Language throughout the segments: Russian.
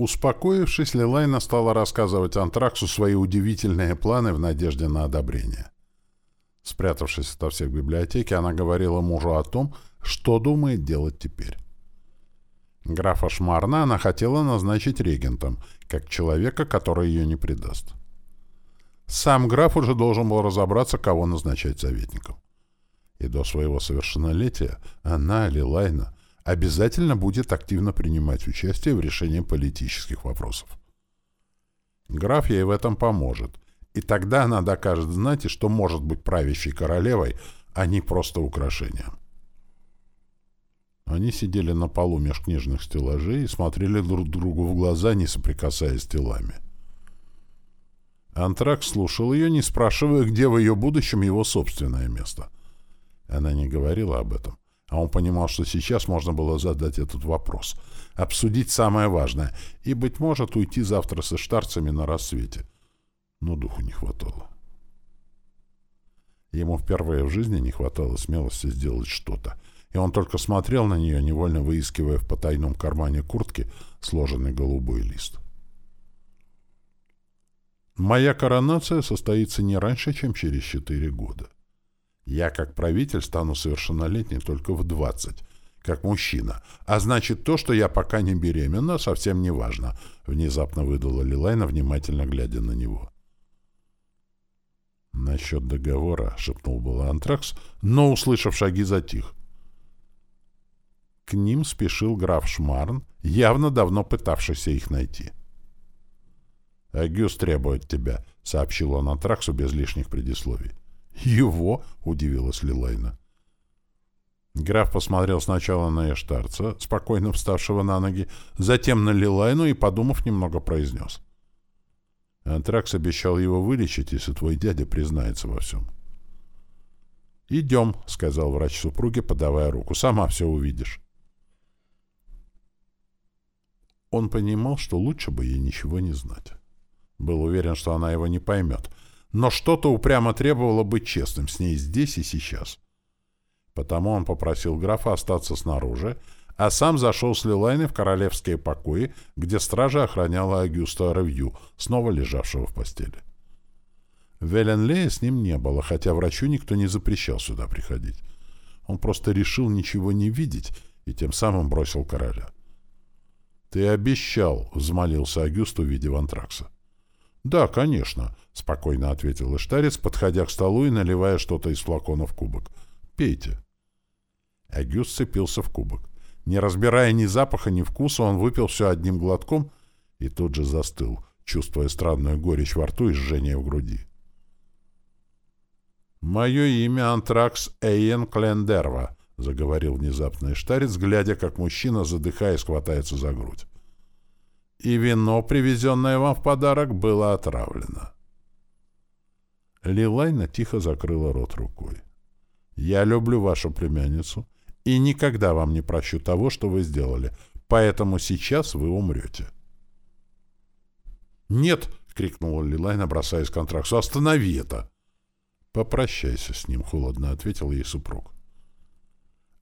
Успокоившись, Лилайна стала рассказывать Антраксу свои удивительные планы в надежде на одобрение. Спрятавшись ото всех в библиотеке, она говорила мужу о том, что думает делать теперь. Графа Шмарна она хотела назначить регентом, как человека, который ее не предаст. Сам граф уже должен был разобраться, кого назначать советником. И до своего совершеннолетия она, Лилайна, обязательно будет активно принимать участие в решении политических вопросов. Граф ей в этом поможет, и тогда она докажет знати, что может быть правящей королевой, а не просто украшением. Они сидели на полу меж книжных стеллажей и смотрели друг другу в глаза, не соприкасаясь телами. Антракс слушал ее, не спрашивая, где в ее будущем его собственное место. Она не говорила об этом, а он понимал, что сейчас можно было задать этот вопрос, обсудить самое важное и, быть может, уйти завтра со штарцами на рассвете. Но духу не хватало. Ему впервые в жизни не хватало смелости сделать что-то, и он только смотрел на нее, невольно выискивая в потайном кармане куртки сложенный голубой лист. Моя коронация состоится не раньше, чем через четыре года. Я, как правитель, стану совершеннолетней только в двадцать, как мужчина. А значит, то, что я пока не беременна, совсем не важно, — внезапно выдала Лилайна, внимательно глядя на него. «Насчет договора», — шепнул было Антракс, но, услышав шаги, затих. К ним спешил граф Шмарн, явно давно пытавшийся их найти. «Агюст требует тебя», — сообщил он Антраксу без лишних предисловий. «Его?» — удивилась Лилайна. Граф посмотрел сначала на Эштарца, спокойно вставшего на ноги, затем на Лилайну и, подумав, немного произнес. Антракс обещал его вылечить, если твой дядя признается во всем. «Идем», — сказал врач супруге, подавая руку. «Сама все увидишь». Он понимал, что лучше бы ей ничего не знать. Был уверен, что она его не поймет. Но что-то упрямо требовало быть честным с ней здесь и сейчас. Потому он попросил графа остаться снаружи, а сам зашел с Лилайной в королевские покои, где стража охраняла Агюста Ревью, снова лежавшего в постели. Веленлея с ним не было, хотя врачу никто не запрещал сюда приходить. Он просто решил ничего не видеть и тем самым бросил короля. «Ты обещал», — взмолился Агюст, увидев антракса. «Да, конечно», — спокойно ответил Иштарец, подходя к столу и наливая что-то из флакона в кубок. «Пейте». Агюст цепился в кубок. Не разбирая ни запаха, ни вкуса, он выпил все одним глотком и тут же застыл, чувствуя странную горечь во рту и жжение в груди. «Мое имя Антракс Эйен Клендерва», — заговорил внезапно Штарец, глядя, как мужчина, задыхаясь, хватается за грудь. «И вино, привезенное вам в подарок, было отравлено». Лилайна тихо закрыла рот рукой. «Я люблю вашу племянницу и никогда вам не прощу того, что вы сделали, поэтому сейчас вы умрете». «Нет!» — крикнула Лилайна, бросаясь к контракту. «Останови это!» «Попрощайся с ним», — холодно ответил ей супруг.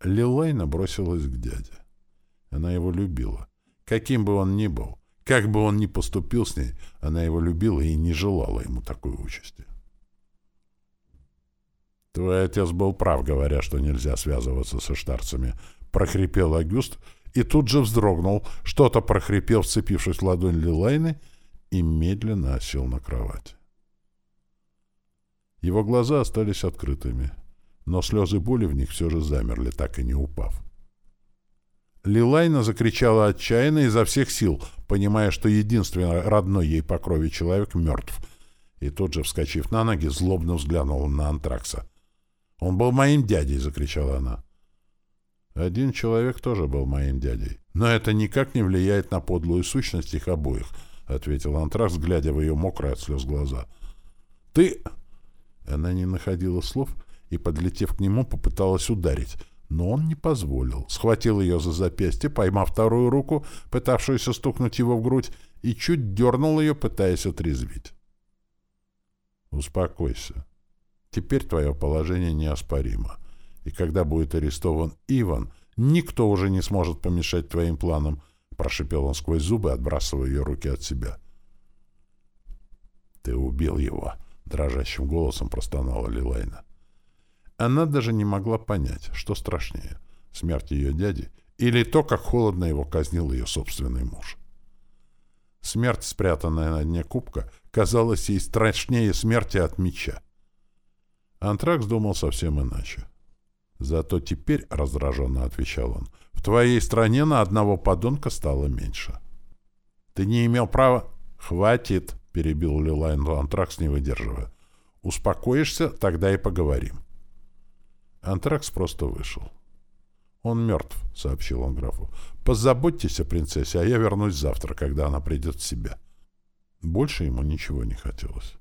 Лилайна бросилась к дяде. Она его любила. Каким бы он ни был, как бы он ни поступил с ней, она его любила и не желала ему такой участи. «Твой отец был прав, говоря, что нельзя связываться со штарцами», — прохрипел Агюст и тут же вздрогнул, что-то прохрипел, вцепившись в ладонь Лилайны, и медленно осел на кровать. Его глаза остались открытыми — но слезы боли в них все же замерли, так и не упав. Лилайна закричала отчаянно изо всех сил, понимая, что единственный родной ей по крови человек мертв, и тут же, вскочив на ноги, злобно взглянула на Антракса. «Он был моим дядей!» — закричала она. «Один человек тоже был моим дядей, но это никак не влияет на подлую сущность их обоих», — ответил Антракс, глядя в ее мокрые от слез глаза. «Ты...» Она не находила слов — и, подлетев к нему, попыталась ударить. Но он не позволил. Схватил ее за запястье, поймав вторую руку, пытавшуюся стукнуть его в грудь, и чуть дернул ее, пытаясь отрезвить. «Успокойся. Теперь твое положение неоспоримо. И когда будет арестован Иван, никто уже не сможет помешать твоим планам. прошипел он сквозь зубы, отбрасывая ее руки от себя. «Ты убил его!» — дрожащим голосом простонала Лилайна. Она даже не могла понять, что страшнее — смерть ее дяди или то, как холодно его казнил ее собственный муж. Смерть, спрятанная на дне кубка, казалась ей страшнее смерти от меча. Антракс думал совсем иначе. «Зато теперь, — раздраженно отвечал он, — в твоей стране на одного подонка стало меньше». «Ты не имел права...» «Хватит!» — перебил Лилайн Антракс, не выдерживая. «Успокоишься, тогда и поговорим». Антракс просто вышел. «Он мертв», — сообщил он графу. «Позаботьтесь о принцессе, а я вернусь завтра, когда она придет в себя». Больше ему ничего не хотелось.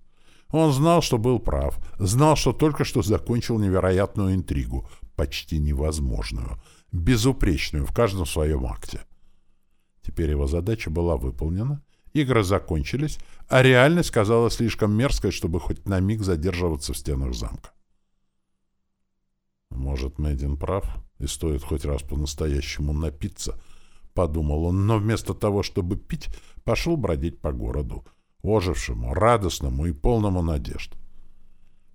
Он знал, что был прав, знал, что только что закончил невероятную интригу, почти невозможную, безупречную в каждом своем акте. Теперь его задача была выполнена, игры закончились, а реальность казалась слишком мерзкой, чтобы хоть на миг задерживаться в стенах замка. Может, Мэддин прав, и стоит хоть раз по-настоящему напиться, — подумал он, но вместо того, чтобы пить, пошел бродить по городу, ожившему, радостному и полному надежд.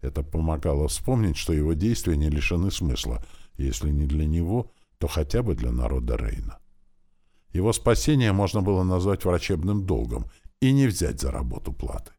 Это помогало вспомнить, что его действия не лишены смысла, если не для него, то хотя бы для народа Рейна. Его спасение можно было назвать врачебным долгом и не взять за работу платы.